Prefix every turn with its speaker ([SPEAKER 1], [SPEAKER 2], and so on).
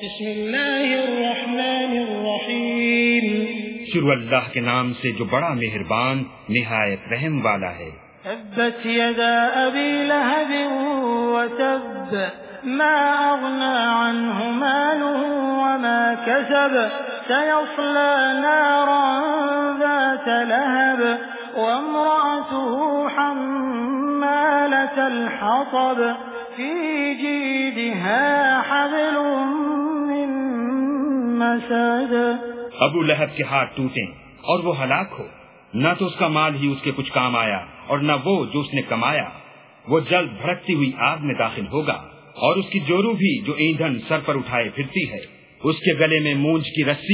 [SPEAKER 1] بسم الله الرحمن الرحيم
[SPEAKER 2] شروع اللہ کے نام سے جو بڑا مہربان نہایت رحم والا ہے۔
[SPEAKER 1] تبت يدا أبي لهب وتب ما أغنى عنه ماله وما كسب سيصلى نارا ذات لهب وامرأته حمالة الحطب في جيدها
[SPEAKER 2] ابو لہب کے ہاتھ ٹوٹیں اور وہ ہلاک ہو۔ نہ تو اس کا مال ہی اس کے کچھ کام آیا اور نہ وہ جو اس نے کمایا۔ وہ جلد بھڑکتی ہوئی آگ میں داخل ہوگا اور اس کی جورو بھی جو ایندھن سر پر اٹھائے پھرتی ہے، اس کے گلے میں مونج کی رسی